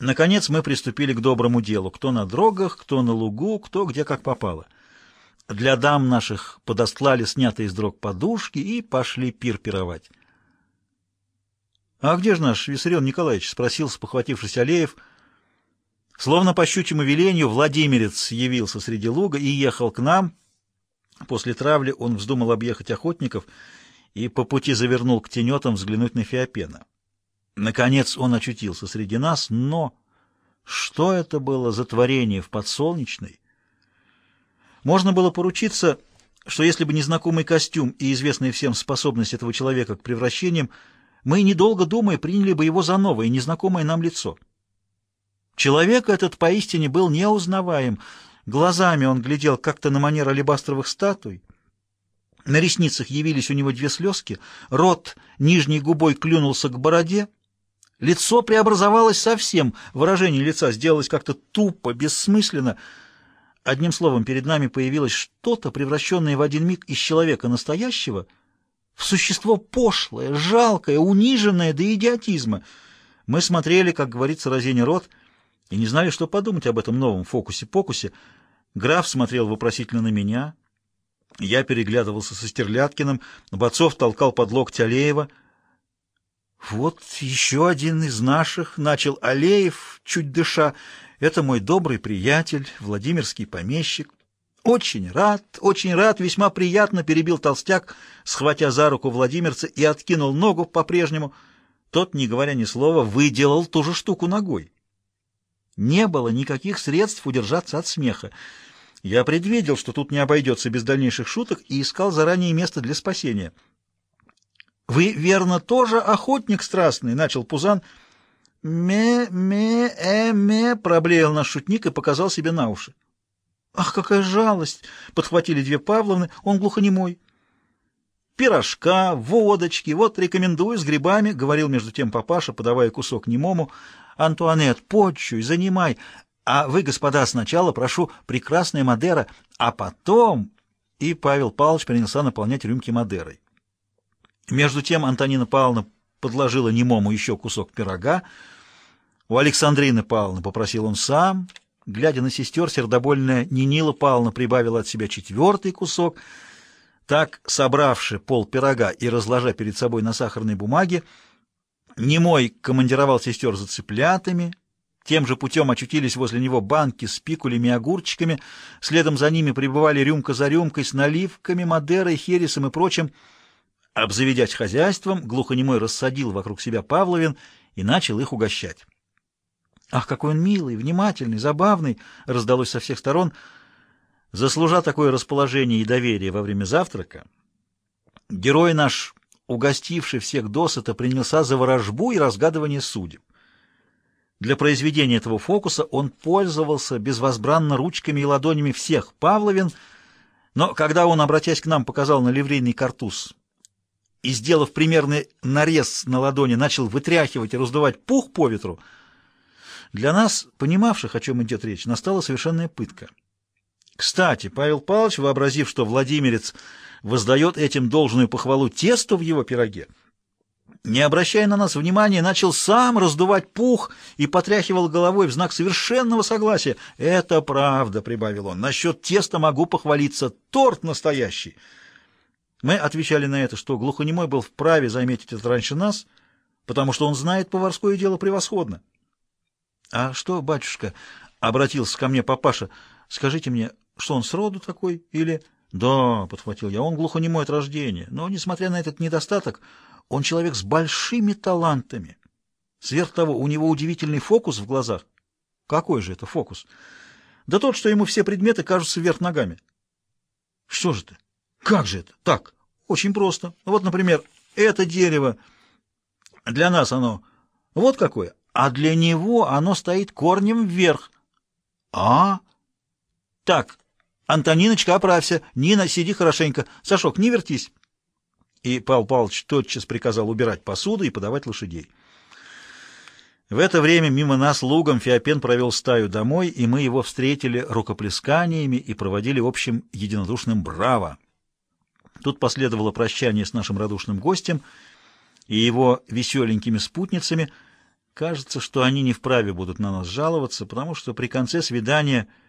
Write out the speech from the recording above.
Наконец мы приступили к доброму делу, кто на дорогах, кто на лугу, кто где как попало. Для дам наших подостлали снятые из дрог подушки и пошли пир пировать. — А где же наш Виссарион Николаевич? — спросил, спохватившись Алеев. Словно по щучьему велению Владимирец явился среди луга и ехал к нам. После травли он вздумал объехать охотников и по пути завернул к тенетам взглянуть на Феопена. Наконец он очутился среди нас, но что это было за творение в подсолнечной? Можно было поручиться, что если бы незнакомый костюм и известная всем способность этого человека к превращениям, мы, недолго думая, приняли бы его за новое, незнакомое нам лицо. Человек этот поистине был неузнаваем. Глазами он глядел как-то на манер алебастровых статуй. На ресницах явились у него две слезки, рот нижней губой клюнулся к бороде, Лицо преобразовалось совсем, выражение лица сделалось как-то тупо, бессмысленно. Одним словом, перед нами появилось что-то, превращенное в один миг из человека настоящего в существо пошлое, жалкое, униженное до идиотизма. Мы смотрели, как говорится, разиня рот, и не знали, что подумать об этом новом фокусе-покусе. Граф смотрел вопросительно на меня. Я переглядывался со Стерляткиным, Бацов толкал под локоть Алеева — «Вот еще один из наших», — начал Алеев, чуть дыша. «Это мой добрый приятель, Владимирский помещик». «Очень рад, очень рад, весьма приятно», — перебил толстяк, схватя за руку Владимирца и откинул ногу по-прежнему. Тот, не говоря ни слова, выделал ту же штуку ногой. Не было никаких средств удержаться от смеха. Я предвидел, что тут не обойдется без дальнейших шуток, и искал заранее место для спасения — «Вы, верно, тоже охотник страстный?» — начал Пузан. «Ме-ме-э-ме», — проблеял наш шутник и показал себе на уши. «Ах, какая жалость!» — подхватили две Павловны. «Он глухонемой». «Пирожка, водочки, вот рекомендую с грибами», — говорил между тем папаша, подавая кусок немому. «Антуанет, почуй, занимай. А вы, господа, сначала прошу прекрасная Мадера, а потом...» И Павел Павлович принялся наполнять рюмки Мадерой. Между тем Антонина Павловна подложила немому еще кусок пирога. У Александрины Павловны попросил он сам. Глядя на сестер, сердобольная Нинила Павловна прибавила от себя четвертый кусок. Так, собравши пол пирога и разложа перед собой на сахарной бумаге, Немой командировал сестер за цыплятами, тем же путем очутились возле него банки с пикулями и огурчиками, следом за ними прибывали рюмка за рюмкой с наливками, мадерой, хересом и прочим, Обзаведясь хозяйством, глухонемой рассадил вокруг себя Павловин и начал их угощать. «Ах, какой он милый, внимательный, забавный!» — раздалось со всех сторон. Заслужа такое расположение и доверие во время завтрака, герой наш, угостивший всех досыта, принялся за ворожбу и разгадывание судеб. Для произведения этого фокуса он пользовался безвозбранно ручками и ладонями всех Павловин, но когда он, обратясь к нам, показал на ливрейный картуз и, сделав примерный нарез на ладони, начал вытряхивать и раздувать пух по ветру, для нас, понимавших, о чем идет речь, настала совершенная пытка. Кстати, Павел Павлович, вообразив, что Владимирец воздает этим должную похвалу тесту в его пироге, не обращая на нас внимания, начал сам раздувать пух и потряхивал головой в знак совершенного согласия. «Это правда», — прибавил он, — «насчет теста могу похвалиться. Торт настоящий». Мы отвечали на это, что глухонемой был вправе заметить это раньше нас, потому что он знает поварское дело превосходно. — А что, батюшка, — обратился ко мне папаша, — скажите мне, что он сроду такой или... — Да, — подхватил я, — он глухонемой от рождения, но, несмотря на этот недостаток, он человек с большими талантами. Сверх того, у него удивительный фокус в глазах. Какой же это фокус? Да тот, что ему все предметы кажутся вверх ногами. Что же ты? Как же это? Так, очень просто. Вот, например, это дерево. Для нас оно вот какое, а для него оно стоит корнем вверх. А? Так, Антониночка, оправься. Нина, сиди хорошенько. Сашок, не вертись. И Павел Павлович тотчас приказал убирать посуду и подавать лошадей. В это время мимо нас лугом Феопен провел стаю домой, и мы его встретили рукоплесканиями и проводили общим единодушным «Браво!». Тут последовало прощание с нашим радушным гостем и его веселенькими спутницами. Кажется, что они не вправе будут на нас жаловаться, потому что при конце свидания